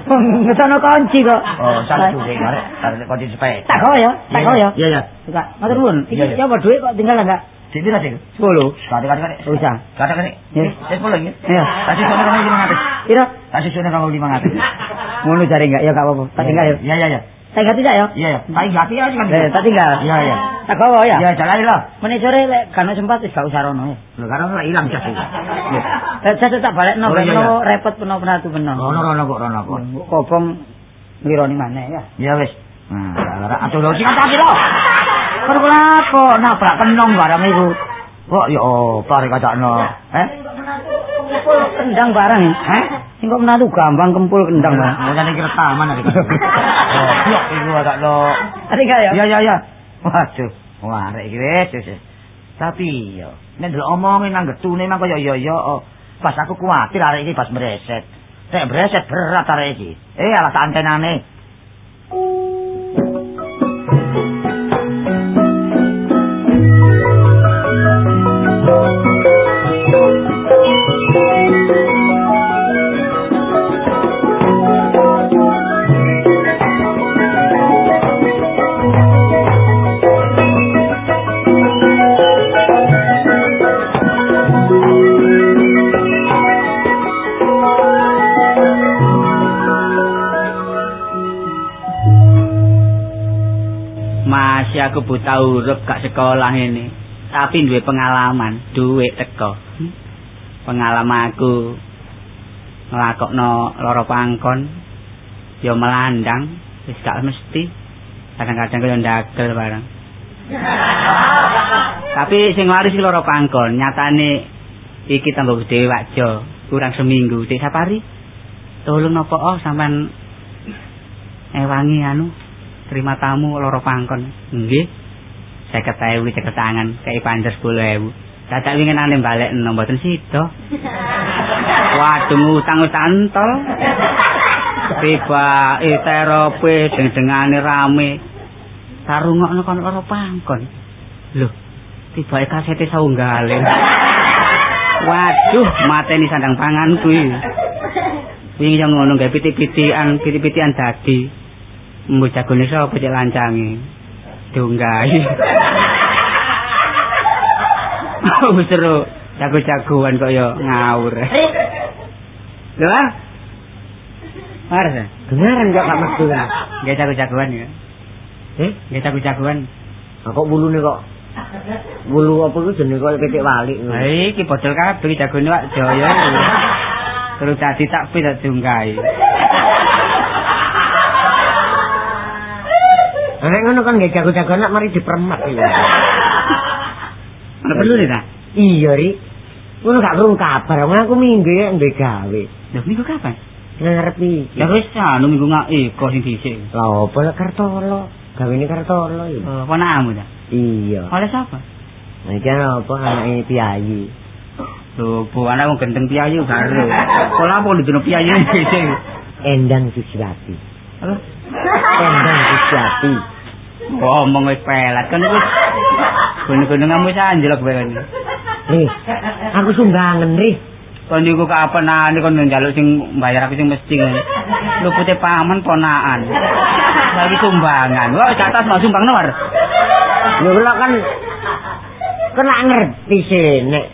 Ngetono kunci kok. Oh, salah duit arek. Arek kok di sepeda. Tak kau ya, tak kau ya. Iya ya. Suka. Matur nuwun. Iki coba duit kok tinggal enggak? Di pira sih? 10. Kade kade kade. Usah. Kade. Iya. Wis sepuluh ya. Iya. Kasih sono kamu lima ngatus. Pira? Kasih sono kamu lima. Ngono jare enggak ya gak apa-apa. Tak tinggal ya. Iya iya iya. Tak ganti tak ya? Iya iya. Tak ganti aja kan. Eh, tak tinggal. Iya iya. Tak kau ya. Iya jalan lah. Meneh sore lek kan sempat wis gak usah rono ya. Lho karo ora ilang jas iki. Eh, saya tak balekno, Oh, iya, repot peno penatu peno. Rono rono kok rono kok. Kobong nglironi maneh ya. Ya wis. Nah, ora atuh lho sing apa lho. Kok nabrak kenong barang iku. Kok ya apa rek kacakno. Eh? Kempul kendang barang. Heh? Sing kok menatu gampang kempul kendang. Nah, ngene iki rekaman iki. Oh, blok iku agak lo. Tadi enggak ya? Ya ya ya. Waduh, wah arek iki wis. Tapi yo, nek ndelok omongin nang getune mah kaya yo yo. oh. Pas aku kuwatir arek iki pas mreset. Nek mreset berat arek iki. Eh alah tak aku buta huruf gak sekolah ini. Tapi duwe pengalaman, duwe teko. Pengalaman aku nglakokno loro pangkon ya melandang wis gak mesti. Kadang-kadang kaya ndagel bareng. Tapi sing laris iki loro pangkon, nyatane iki tambah gede wakjo, kurang seminggu Dik Sapari. Tolong nopo oh sampean ewangi anu terima tamu loro pangkon. Nggih. 50.000 ceket tangan, kei panjer 10.000. Dadak winginane balekno mboten sida. Waduh utang wis antol. Tiba terope deng-dengane rame. Tarungokno kon loro pangkon. Loh, tiba kasete saunggale. Waduh, mateni sandang pangan kuwi. Wingi yang ngono gawe pitik-pitikan, pitik-pitikan dadi. Mbok jagone sapa cek lancange. Dunggahi. Oh seru, jago-jagoan kok ya ngawur. Lho ah. Mars. Beneran kok gak metu. Nggih jago-jagoan ya. Eh, Nggih jago-jagoan. Ah, kok wulune kok wulu apa ku jenenge kok pitik walik. Ha iki bodol kabeh jagone Wak Jaya. Terus dadi tak pi tak Nek ngono kan nggih jago-jago nak mari dipermat iki. Ana perlu ta? Iya, Ri. Ngono gak krung kabar, wong aku minggu ya ndek gawe. Lho minggu kapan? Ngarep iki. Ya wis anu minggu ngak iko sing dhisik. Lah opo lek Kartolo? Gawene Kartolo ya. Oh, ponakmu ta? Iya. Oleh sapa? Nah, iki ana apa anake piyayi. Lho, bu anak wong gendeng piyayu karo. Pola apa ditono piyayu dhisik. Endang Susiati. Apa? Endang Susiati. Ngomong wis pelat kan wis. Gunung-gunung kamu wis anjlok kowe kan. Ri, aku sumbangan, Ri. Kon niku kapenane kon njaluk sing mbayar aku sing mesti. Lho putih paman ponakan. Lagi sumbangan. Wah, catat mau sumbang nomor. Lho kula kan kena ngerti sih nek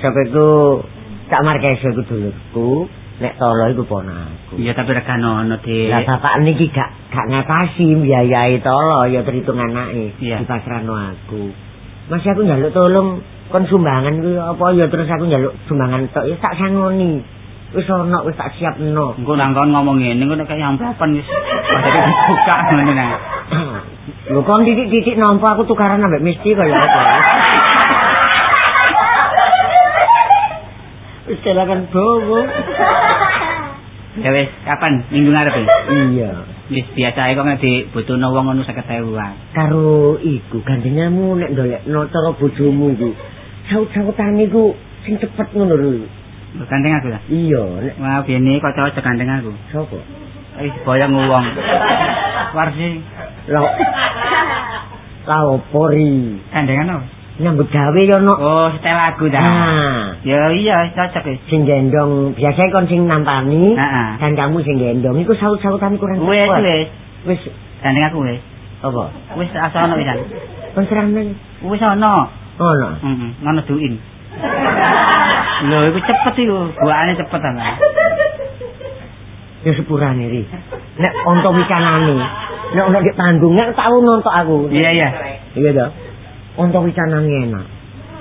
sapa iku Cak Markeso iku dulurku, nek Tolo iku ponakku. Iya tapi regano ono, Dik. Lah bapak niki gak gak ngatasi biayai Tolo ya terhitung anake Iya. dipasrahno aku. Masih aku njaluk tolong kon sumbangan kuwi apa ya terus aku njaluk sumbangan tok ya tak sangoni. Wis ono wis tak siapno. Engko nang kon ngomong ngene engko nek kaya amplopan wis padha dibuka ngene nah. Lho kon titik-titik nampa aku tukaran ambek Misti kaya apa. Wis silakan bawa. Ya wis, kapan? Minggu ngarep. ya? Iya. Wis biasa kok nek dibutuhno wong ngono 50.000-an. Karo iku gandengamu nek ndolekno cara bojomu iku. Saut-sautan iku sing cepet ngono lho. Gandeng aku ta. Iya, nek Wah, bene kok cocok gandeng aku. sapa? Wis boyong wong. Warsi La La opo ri? gandengan opo? Nyambut gawe yo no. Oh, setel lagu ta. Nah, Ya iya, cocok wis. sing gendong biasa kon sing nampani Heeh. dan kamu sing gendong iku saut-sautan kurang Wis cepet. wis. Wis Gandeng aku wis. apa? Wis asa ono wisan. Kon serangan. Wis ono. Ono. Heeh, ngono duin. Lho, iku cepet iku. Buakane cepet. Mas. Ya sepurane ri. Nek onto wicanane, nek ono di panggung nek tau nonton aku. Iya iya. Iya toh. Onto wicanane enak.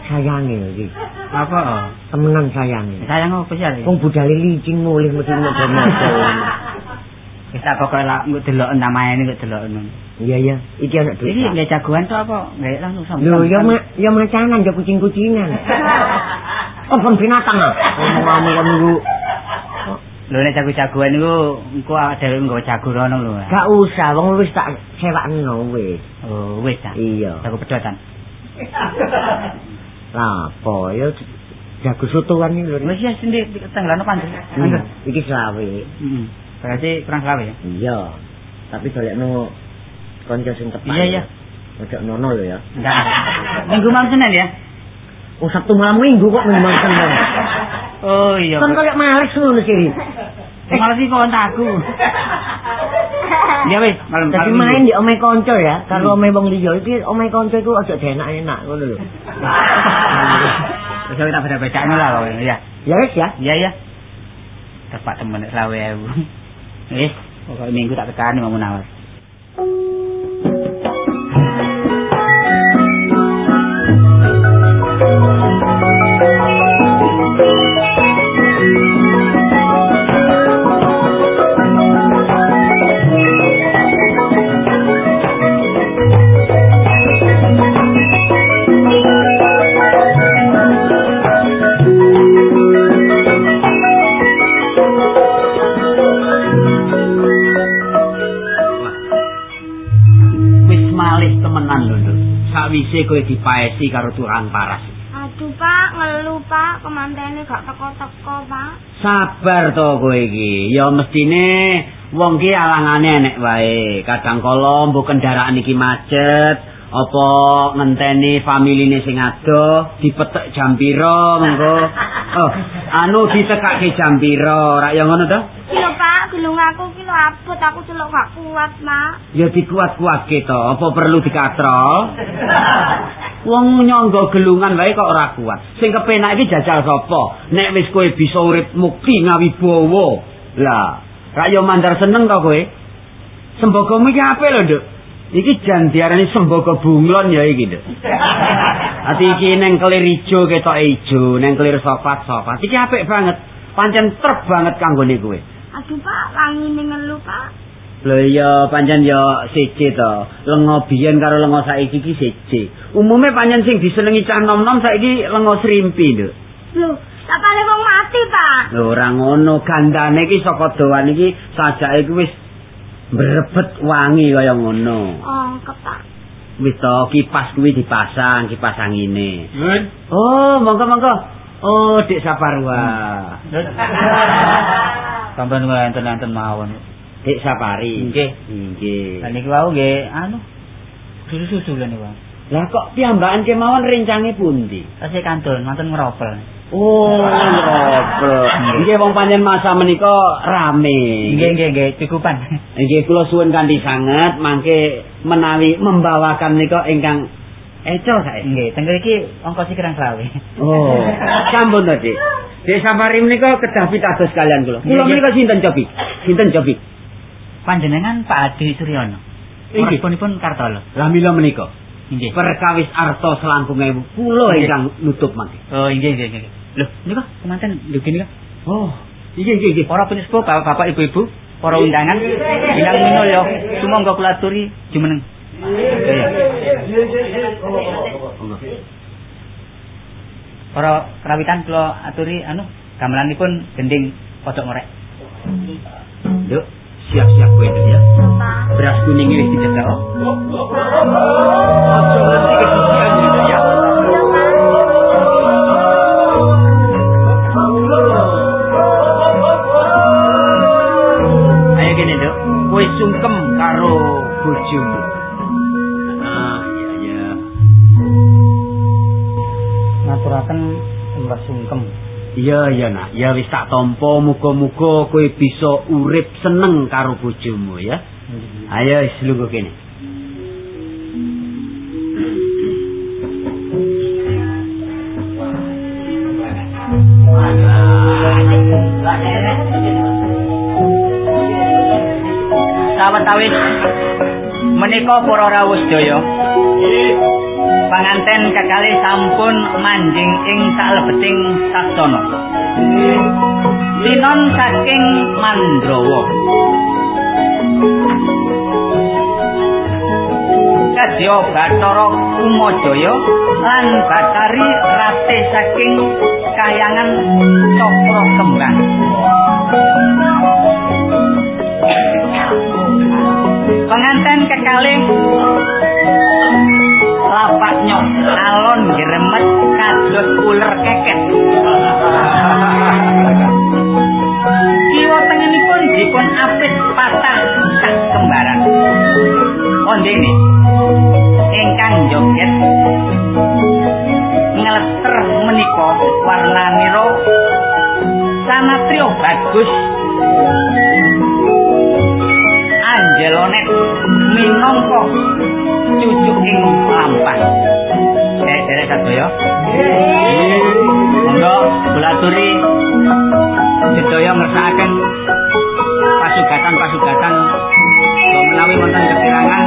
Sayange iki. Apa? oh? Temenan sayange. Sayang apa sih? Wong budale licin mulih mesti nek moto. Wis tak pokoke lak nggo delok namane nggo delok. Iya iya, iki ana duit. Iki nggak jagoan tuh apa? Nggak langsung sama. Lho ya ma ya macanan ya kucing-kucingan. Kok binatang ah? Ngomong kon niku. Lho nek jago-jagoan iku engko awake dhewe nggawa jago rono lho. Gak usah, wong wis tak sewakno wis. Oh, wis ta. Iya. Jago pedotan. Lah ya jago sotoan iki lho. Wis ya sendiri tenggelano pantes. Hmm, Iki selawe. Heeh. Berarti kurang selawe ya? Iya. Tapi golekno kanca sing tepat. Iya, iya. Ojo nono lho ya. Enggak. Minggu malam Senin ya? Oh Sabtu malam minggu kok minggu malam Senin. Oh iya. Kan kok males ngono sih. Malah sih kontakku. Iya wis, malam Tapi malam main di omeh konco ya. Kalau Hmm. omeh wong liya iki omeh konco iku aja enak-enak ngono lho. Wis kita beda-bedane lah pokoknya ya. Ya wis ya. Iya iya. Tepat temen selawe ewu. Wis, pokoknya minggu tak tekani mau nawar. Sakwise kowe dipaesi karo tukang paras. Aduh Pak, ngeluh Pak, kemantene gak teko-teko Pak. Sabar to kowe iki. Ya mestine wong ki alangane enek wae. Kadang kala mbok kendaraan iki macet, apa ngenteni familine sing adoh, dipetek jam pira mengko. Oh, anu ditekake jam pira, rak ya ngono to? Gelung aku ki lho abot, aku celuk gak kuat Pak. Ya dikuat-kuatke to, apa perlu dikatrol? Wong nyangga gelungan wae kok ora kuat. Sing kepenak iki jajal sapa? Nek wis kowe bisa urip mukti ngawibawa. Lah, ra yo mandar seneng to kowe. Sembogomu iki apik lho, Nduk. Iki jan diarani sembogo bunglon ya iki, Nduk. Ati iki neng kelir ijo ketok ijo, neng kelir soklat soklat. Iki apik banget. Pancen trep banget kanggone kowe. Aduh Pak, wangine ngeluh Pak. Lho iya pancen ya siji to. Lengo biyen karo lengo saiki iki siji. Umume pancen sing disenengi cah nom-nom saiki lengo srimpi, Nduk. Lho, tak pale wong mati Pak. Lho ora ngono, gandane iki saka doan iki sajake iki wis mbrebet wangi kaya ngono. Oh, Pak. Wis to kipas kuwi dipasang, kipas angine. Nun. Oh, monggo-monggo. Oh, Dik Saparwa. Sampeyan kok enten-enten mawon. Dik Sapari. Nggih. Nggih. Lah niki wau nggih anu. Susu-susu lho niku. Lah kok piyambakan kemawon rencange pundi? Tasih kandel manten ngeropel. Oh, ngobrol. Nggih wong pancen masa menika rame. Nggih nggih nggih cukupan. Nggih kula suwun kanthi sanget mangke menawi membawakan nika ingkang eco sae. Nggih, teng iki ongkos iki kurang. Oh, sampun to, Dik. Dik Sapari menika kedah pitados kalian kula. Kula Nggih, nggih. menika sinten cobi? Sinten cobi? Panjenengan Pak Adi Suryono. Inggih. Pun Kartolo. Lah mila menika Nggih. perkawis arta selangkung ewu kula Nggih. ingkang nutup mangke. Oh, nggih nggih nggih. Lho, niku kemanten lho gini kok. Oh, nggih nggih nggih. Para penispo, bapak ibu-ibu, para undangan, bilang minul yo, sumangga kula aturi jumeneng. Iya. Para kerawitan kula aturi anu gamelanipun gending kodok ngorek. Yuk, siap-siap kowe ya. Beras kuning wis dicekel. Aja nganti kesucian gitu ya. Ayo gini, Dok. Kowe sungkem karo bojomu. Ngaturaken Mbah Sungkem. Iya iya nak, ya wis tak tampa muga-muga kowe bisa urip seneng karo bojomu ya. Ayo wis lungguh kene. Sawetawis menika para rawuh sedaya. Panganten kekalih sampun manjing ing salebeting sasana. Sinon saking Mandrawa. Kadya Bathara Kumajaya lan Batari rate saking kayangan Cokro Kembang. Penganten kekalih lapaknya alon gremet kados uler keket. Kiwa tengenipun dipun apit patah sak kembaran. Ondene ingkang joget ngeleter menika warnanira sanatrio bagus Angelonet minangka cucuking lampah. Derek sadaya. Monggo belaturi sedaya ngersakaken pasugatan-pasugatan menawi wonten kekirangan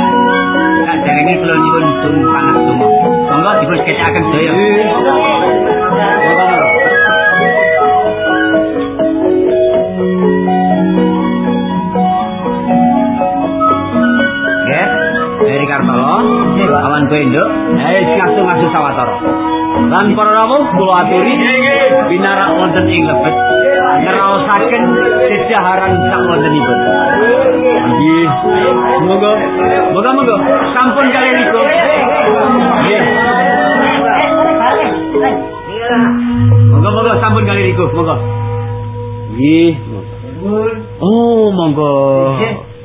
kaderenge kula nyuwun dung pangastumo. Monggo dipun sekekaken sedaya. Awan kowe nduk, ayo ngasu ngasu sawatara. Lan para rawuh kula aturi binarak wonten ing lebet ngraosaken sejaharan sak wontenipun. Nggih. Monggo, monggo monggo, sampun kali niku. Nggih. Monggo monggo sampun kali niku, monggo. Nggih. Oh, monggo.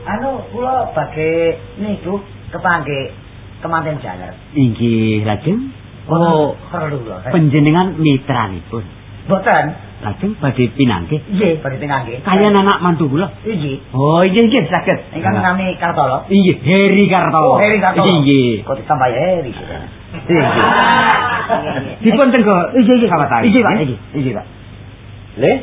Anu kula bage niku kepangge kemanten jaler. Inggih, lajeng. Oh, perlu panjenengan mitranipun. Boten. Lajeng badhe pinanggih Nggih, badhe pinanggih. kalian anak mantu kula. Inggih. Oh, inggih inggih saged. Ingkang nami Kartolo. Inggih, Heri Kartolo. Oh, Heri Kartolo. Inggih. Kok ditambah Heri. Inggih. Dipun tenggo Inggih, inggih. sawetari. Inggih, Pak. Inggih, inggih, Pak. Le,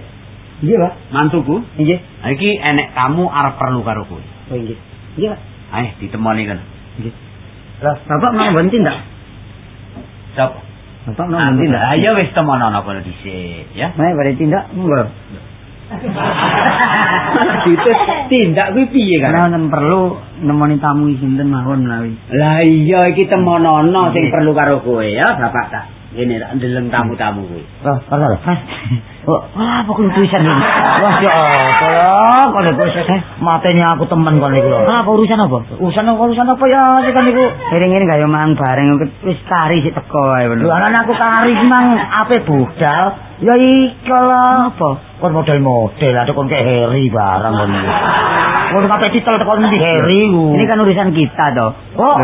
Inggih, Pak. mantuku. Inggih. Ha iki enek tamu arep perlu karo kowe. Oh, inggih. Inggih, Pak. Ayo ditemoni kan. Lah, Bapak mau bantu ndak? Sop. Bapak mau bantu ndak? Ayo wis temono kono dhisik, ya. Mae bare tindak monggo. Dites tindak kuwi piye Karena wonten perlu nemoni tamu sinten mawon menawi. Lah iya iki temonono sing perlu karo kowe ya, Bapak tak. Ngene tak ndeleng tamu-tamu kuwi. Oh, wah, apa kudu tulisan ini? Wah, ya apa ya? Kalau tulisan mateni aku temen kon iku lho. Apa urusan apa? Urusan apa urusan apa ya kan iku? Sering ini gak yo mang bareng wis kari sik teko ae Lho bener. anak aku kari mang ape budal? Ya iki lho apa? Kon model-model ada kon kayak Harry barang kon. Kon kabeh titel tekon ndi Harry. Ini kan urusan kita toh. Oh,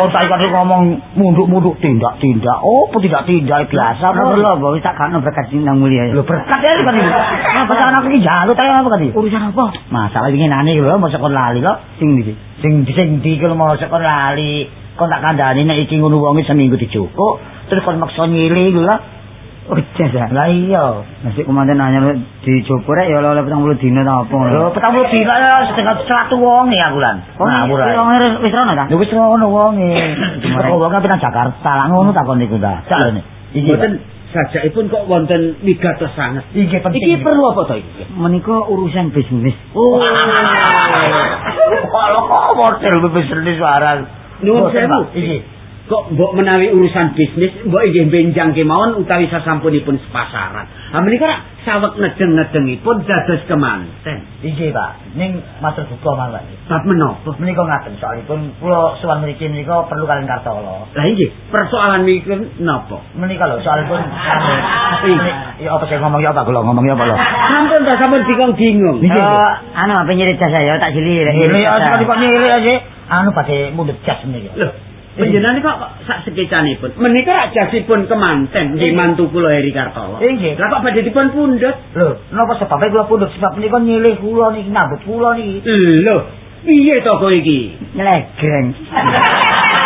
oh tadi kan ngomong munduk-munduk tindak-tindak. Oh, apa tidak-tindak biasa Apa apa? perlu apa wis tak kano berkat cinta mulia. Lho berkat ya kan iki. Apa anak iki jalu ta apa kan iki? Urusan apa? Masalah nane lho, mosok kon lali kok. Sing iki. Sing sing ndi kalau mosok kon lali. Kon tak kandhani nek iki ngono wonge seminggu dicukuk, terus kon maksa nyili lho. Oh, jas ya. Lah iya. Masih komandan nanya dicukur ya oleh petang puluh dino ta apa Lho petang puluh dina ya setengah satu wong ya aku lan. Ngawur ae. wis rono ta? Ya wis ngono wonge. Kok wong kan Jakarta lah ngono takon iku ta. Cak ini. Iki sajakipun kok wonten wigatos sanget. Iki penting. Iki perlu apa to iki? Menika urusan bisnis. Oh. Kalau kok model bisnis barang. Nuwun sewu. Iki. Kok mbok menawi urusan bisnis mbok inggih benjang kemawon utawi sasampunipun sepasaran. Ha menika rak saweg ngedeng-ngedengipun dados kemanten. Inggih, Pak. Ning matur buka mawon. Bab menapa? Menika ngaten soalipun kula sowan mriki menika perlu kalian Kartolo. Lah inggih, persoalan niki napa? Menika lho soalipun Ya apa saya ngomong ya apa kula ngomong ya apa lho. Sampun ta sampun bingung bingung. Eh, anu apa nyirit saya tak cilik. Ini aja kok nyirik aja. Anu pate mundut jas menika. Loh, Panjenengan kok sak sekecanipun. Menika rak jasipun kemanten nggih mantu kula Heri Kartowo. Inggih. Lah kok badhe dipun pundhut? Lho, napa sebabnya kula pundhut sebab menika nyilih kula niki nambut kula niki. Lho, piye to kowe iki? Nyelegreng.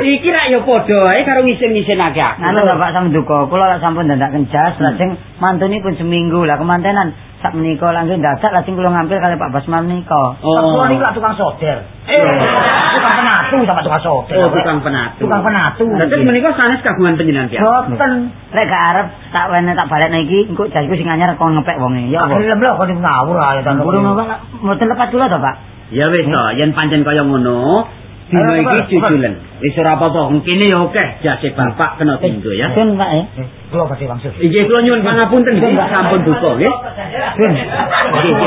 Iki rak ya padha ae karo ngisin-ngisinake aku. Anu lho Pak sampeyan duka, kula lak sampun dadak kenjas, lajeng mantune pun seminggu lah kemantenan sak menika langsung dadak lajeng kula ngambil kali Pak Basman menika. Kula niki lak tukang soder. Eh, tukang penatu sama tukang soder. Oh, tukang penatu. Tukang penatu. Dadi menika sanes kagungan panjenengan piye? Boten. Lek gak arep tak wene tak balekno iki, engko jasku sing anyar kon ngepek wonge. Ya Ya apa? gelem lho niku ngawur ae ta. Burung napa mboten lepas kula to, Pak? Ya wis to, yen pancen kaya ngono, dino iki Pak. jujulen. Wis ora apa-apa, kene ya akeh jase bapak kena tinggo ya. Sun, Pak ya. Eh, Kula badhe wangsul. Inggih kula nyuwun pangapunten nggih sampun duka nggih. Sun.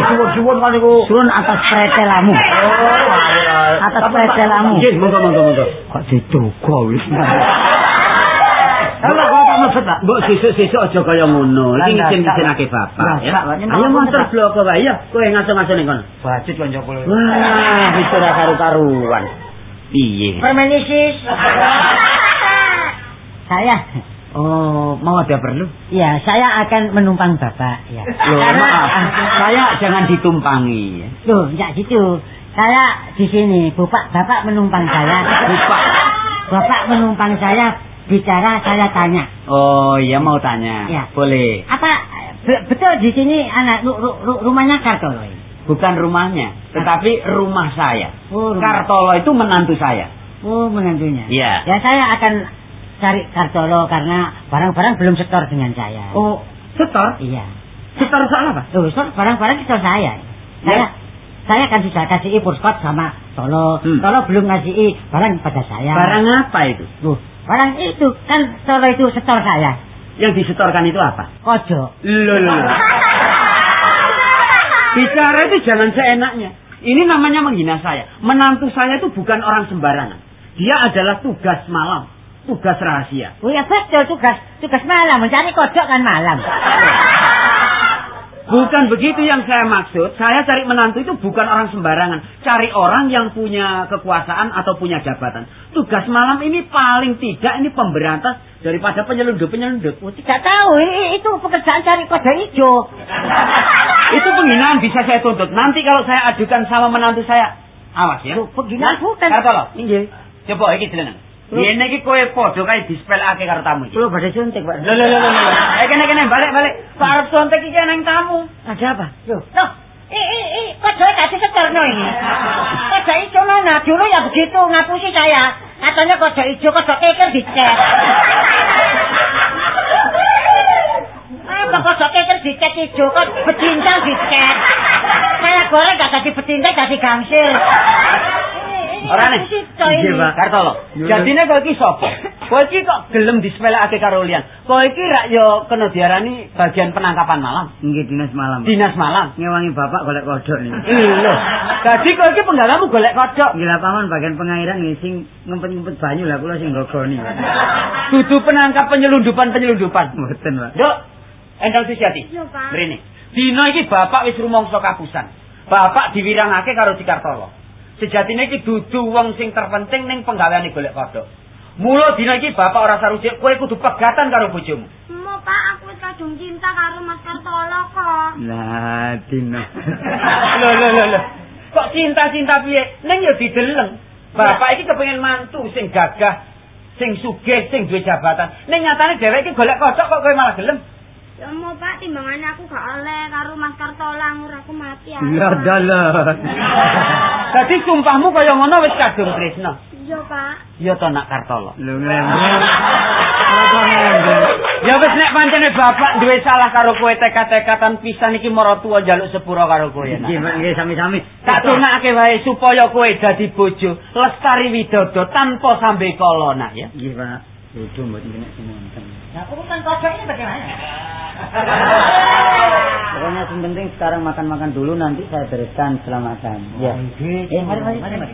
Suwun-suwun kan niku. Sun atas pretelamu. Oh, Atas pretelamu. Nggih, monggo monggo monggo. Kok diduga wis. Kalau kok tak mlebet, Pak. Mbok sesuk-sesuk aja kaya ngono. Iki Lah, ngizin-izinake bapak ya. Ayo montor Pak? bloko wae ya. Kowe ngaso-ngaso ning kono. Bajut kanca kula. Wah, wis ora karu-karuan. Piye? Permenisis. Saya Oh, mau ada perlu? Ya, saya akan menumpang Bapak ya. Loh, maaf. Saya jangan ditumpangi. ya. Loh, enggak gitu. Saya di sini, Bapak Bapak menumpang saya. Bapak. Bapak menumpang saya bicara saya tanya. Oh, iya mau tanya. Ya. Boleh. Apa be- betul di sini anak ru- ru- ru- rumahnya Kartolo ini? Bukan rumahnya, tetapi rumah saya. Oh, rumah. Kartolo itu menantu saya. Oh, menantunya. Iya. Ya saya akan cari Kartolo karena barang-barang belum setor dengan saya. Oh, setor? Iya. Setor soal apa? Loh, setor barang-barang setor saya. Saya saya kan sudah kasih purskot sama Tolo. Hmm. Tolo belum ngasih barang pada saya. Barang apa itu? Loh, barang itu kan Tolo itu setor saya. Yang disetorkan itu apa? Kojo. Loh, loh. Bicara itu jangan seenaknya. Ini namanya menghina saya. Menantu saya itu bukan orang sembarangan. Dia adalah tugas malam. Tugas rahasia. Oh ya betul tugas tugas malam mencari kodok kan malam. Bukan begitu yang saya maksud. Saya cari menantu itu bukan orang sembarangan. Cari orang yang punya kekuasaan atau punya jabatan. Tugas malam ini paling tidak ini pemberantas daripada penyelundup-penyelundup. Oh, tidak tahu itu pekerjaan cari kodok hijau. Itu penghinaan bisa saya tuntut. Nanti kalau saya ajukan sama menantu saya, awas ya. Loh, penghinaan bukan. Kartolo, inggih. Coba iki jenengan. Yen iki kowe padha kae dispelake karo tamu iki. Kulo pada suntik, Pak. Lho lho lho lho. Eh kene kene balik balik. Pak arep sontek iki nang tamu. Ada apa? Loh, Loh, i i i kodok kasih setorno ini. Kodok hijau mana? Dulu ya begitu ngapusi saya. Katanya kodok hijau, kodok keker dicek. Apa kodok keker dicek hijau, kok becincang dicek. Saya goreng gak jadi becinta, jadi gangsil. Ora nih. Nggih, Pak. Kartolo. Jadine kowe iki sapa? Kowe iki kok gelem dispelake karo liyan. Kowe iki rak yo kena diarani bagian penangkapan malam. nggih dinas malam. Dinas malam. Ngewangi bapak golek kodok nih. Lho. Dadi kowe iki penggalamu golek kodok. Gila paman bagian pengairan nih sing ngempet-ngempet banyu lah kula sing gogoni. Dudu penangkap penyelundupan-penyelundupan. Mboten, Pak. Dok, Endang Susiati. Iya, Pak. Mrene. Dina iki bapak wis rumangsa kapusan. Bapak diwirangake karo Dikartolo. Sejatine iki dudu wong sing terpenting ning penggaweane golek kodok. Mula dina iki bapak ora sarujuk kowe kudu pegatan karo bojomu. Mau Pak, aku wis kadung cinta karo Mas Kartolo kok. Lah, dino. Lho lho lho lho. Kok cinta-cinta piye? Ning ya dideleng. Bapak iki kepengin mantu sing gagah, sing sugih, sing duwe jabatan. Ning nyatane dheweke golek kodok kok kowe malah gelem. Ya mau Pak, timbangannya aku gak oleh karo Mas Kartolo anggur aku mati ya. Ya dalan. Dadi sumpahmu kaya ngono wis kadung tresna. Iya Pak. Ya to nak Kartolo. Lho. Ora nglembur. Ya wis nek pancene bapak duwe salah karo kowe tekad-tekatan pisan iki maratuwa njaluk sepura karo kowe. nak. Nggih, Pak, nggih sami-sami. Tak donake wae supaya kowe dadi bojo lestari widodo tanpa sambe kala nak ya. Nggih, Pak. Itu mau dikena semua Nah, keputusan kocok ini bagaimana? Pokoknya yang penting sekarang makan-makan dulu Nanti saya bereskan selamatan Ya, oh, Eh, mari, mari, mari, mari.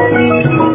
Thank you.